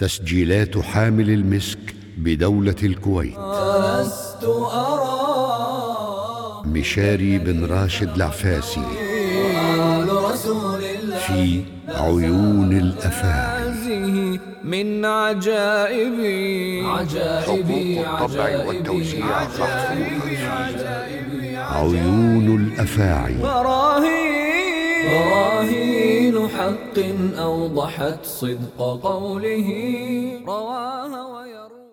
تسجيلات حامل المسك بدولة الكويت. لست أرى مشاري بن راشد العفاسي رسول الله في عيون الأفاعي. هذه من عجائب عجائب حقوق الطبع والتوزيع عيون الأفاعي. براهين براهين. حق أوضحت صدق قوله رواها ويرى